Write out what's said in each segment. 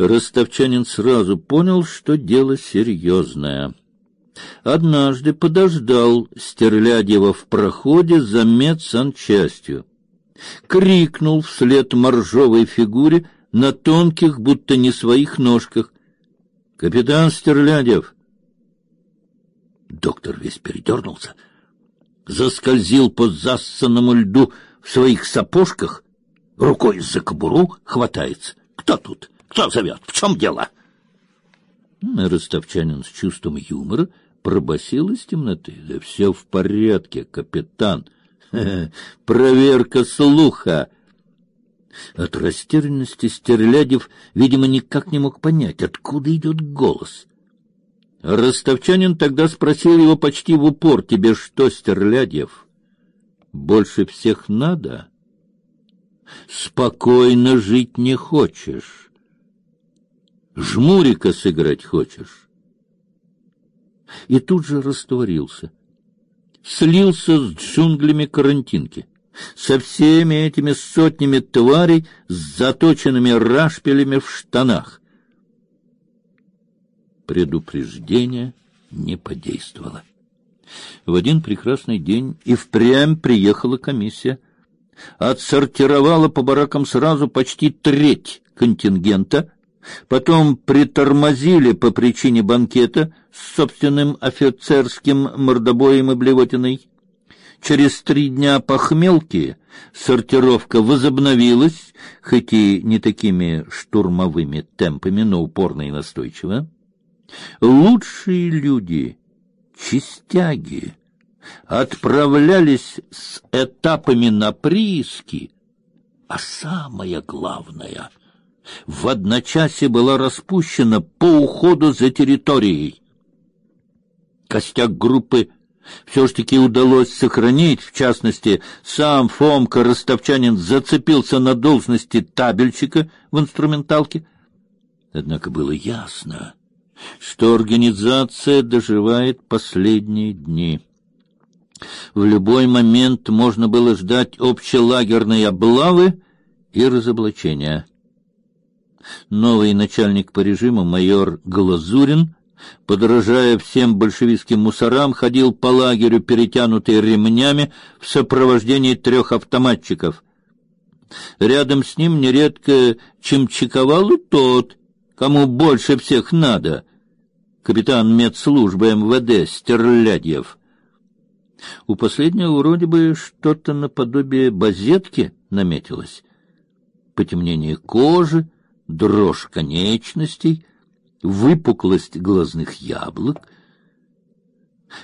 Ростовчанин сразу понял, что дело серьезное. Однажды подождал Стерлядьева в проходе за медсанчастью. Крикнул вслед моржовой фигуре на тонких, будто не своих ножках. «Капитан Стерлядев!» Доктор весь передернулся, заскользил по зассанному льду в своих сапожках, рукой за кобуру хватается. «Кто тут? Кто зовет? В чем дело?» Ростовчанин с чувством юмора пробасил из темноты. — Да все в порядке, капитан. Проверка слуха. От растерянности Стерлядев, видимо, никак не мог понять, откуда идет голос. Ростовчанин тогда спросил его почти в упор, «Тебе что, Стерлядев, больше всех надо? Спокойно жить не хочешь? Жмурика сыграть хочешь?» И тут же растворился, слился с джунглями карантинки со всеми этими сотнями тварей с заточенными рашпилями в штанах. Предупреждение не подействовало. В один прекрасный день и впрямь приехала комиссия, отсортировала по баракам сразу почти треть контингента, потом притормозили по причине банкета с собственным офицерским мордобоем и блевотиной. Через три дня похмелки сортировка возобновилась, хоть и не такими штурмовыми темпами, но упорно и настойчиво. Лучшие люди, чистяги, отправлялись с этапами на прииски, а самое главное — в одночасье была распущена по уходу за территорией. Костяк группы все ж таки удалось сохранить, в частности, сам Фомка Ростовчанин зацепился на должности табельщика в инструменталке. Однако было ясно, что организация доживает последние дни. В любой момент можно было ждать общелагерной облавы и разоблачения. Новый начальник по режиму майор Глазурин подражая всем большевистским мусорам, ходил по лагерю, перетянутый ремнями, в сопровождении трех автоматчиков. Рядом с ним нередко чимчиковал и тот, кому больше всех надо, капитан медслужбы МВД Стерлядьев. У последнего вроде бы что-то наподобие базетки наметилось. Потемнение кожи, дрожь конечностей — выпуклость глазных яблок.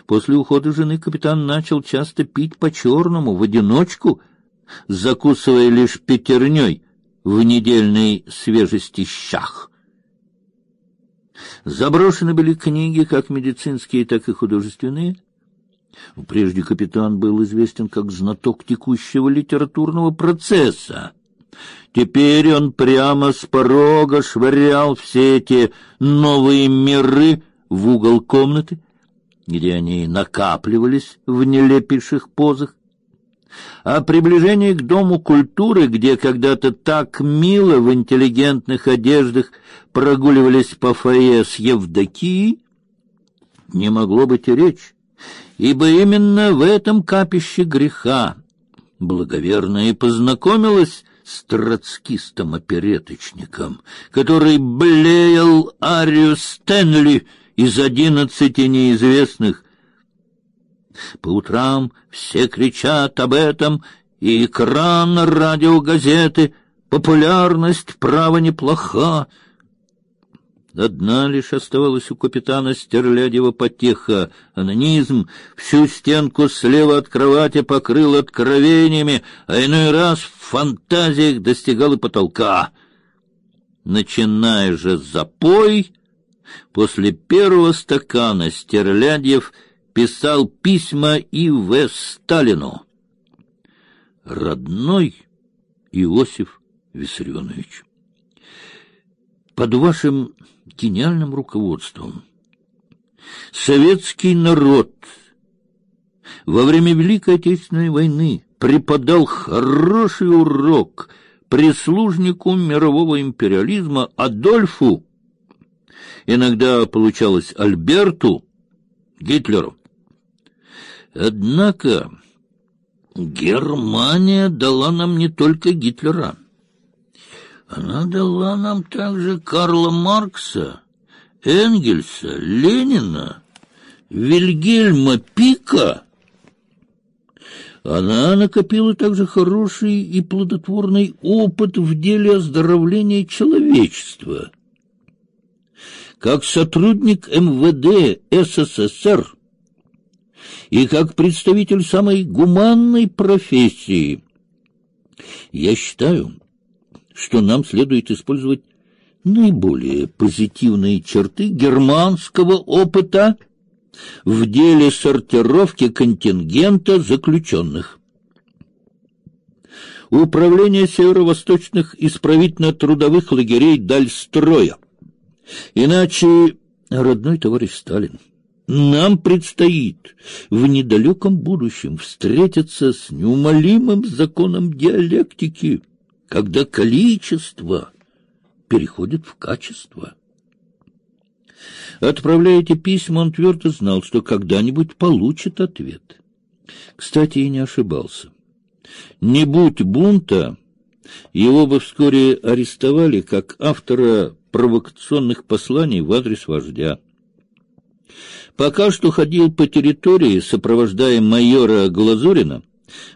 После ухода жены капитан начал часто пить по-черному, в одиночку, закусывая лишь пятерней в недельной свежести щах. Заброшены были книги, как медицинские, так и художественные. Прежде капитан был известен как знаток текущего литературного процесса. Теперь он прямо с порога швырял все эти новые миры в угол комнаты, где они накапливались в нелепейших позах. А приближение к дому культуры, где когда-то так мило в интеллигентных одеждах прогуливались по фойе с Евдокией, не могло быть и речь, ибо именно в этом капище греха благоверная и познакомилась с троцкистом-опереточником, который блеял арию Стэнли из одиннадцати неизвестных. По утрам все кричат об этом, и экран радиогазеты, популярность, право, неплоха, Одна лишь оставалась у капитана Стерлядева потеха — анонизм. Всю стенку слева от кровати покрыл откровениями, а иной раз в фантазиях достигал и потолка. Начиная же запой, после первого стакана Стерлядев писал письма И. В. Сталину. Родной Иосиф Виссарионович, под вашим гениальным руководством. Советский народ во время Великой Отечественной войны преподал хороший урок прислужнику мирового империализма Адольфу, иногда получалось Альберту, Гитлеру. Однако Германия дала нам не только Гитлера. Она дала нам также Карла Маркса, Энгельса, Ленина, Вильгельма Пика. Она накопила также хороший и плодотворный опыт в деле оздоровления человечества. Как сотрудник МВД СССР и как представитель самой гуманной профессии, я считаю, что нам следует использовать наиболее позитивные черты германского опыта в деле сортировки контингента заключенных. Управление северо-восточных исправительно-трудовых лагерей Дальстроя. Иначе, родной товарищ Сталин, нам предстоит в недалеком будущем встретиться с неумолимым законом диалектики, когда количество переходит в качество. Отправляя эти письма, он твердо знал, что когда-нибудь получит ответ. Кстати, и не ошибался. Не будь бунта, его бы вскоре арестовали как автора провокационных посланий в адрес вождя. Пока что ходил по территории, сопровождая майора Глазурина,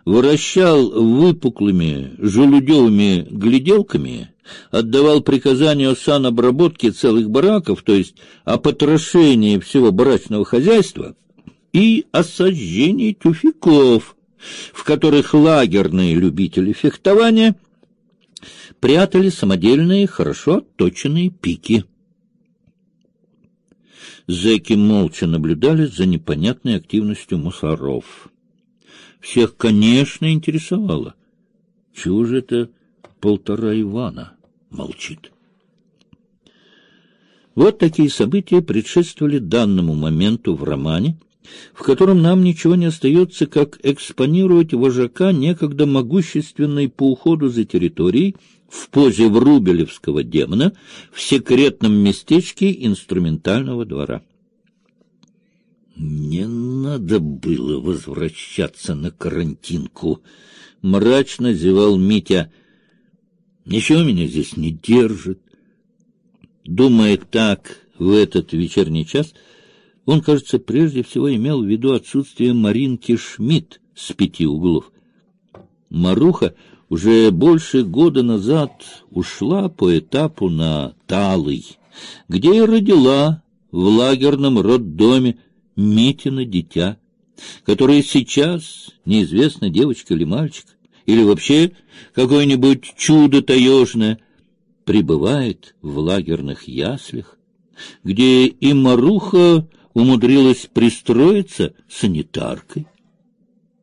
вращал выпуклыми желудевыми гляделками, отдавал приказания о санобработке целых бараков, то есть о потрошении всего барачного хозяйства, и о сожжении тюфяков, в которых лагерные любители фехтования прятали самодельные, хорошо отточенные пики. Зэки молча наблюдали за непонятной активностью мусоров. Всех, конечно, интересовало, чего же это полтора Ивана молчит. Вот такие события предшествовали данному моменту в романе, в котором нам ничего не остается, как экспонировать вожака некогда могущественной по уходу за территорией в позе врубелевского демона в секретном местечке инструментального двора. Не надо было возвращаться на карантинку, мрачно зевал Митя. Ничего меня здесь не держит. Думая так в этот вечерний час, он, кажется, прежде всего имел в виду отсутствие Маринки Шмидт с пяти углов. Маруха уже больше года назад ушла по этапу на Талый, где и родила в лагерном роддоме Митина дитя, которое сейчас, неизвестно, девочка или мальчик, или вообще какое-нибудь чудо таежное, пребывает в лагерных яслях, где и Маруха умудрилась пристроиться санитаркой.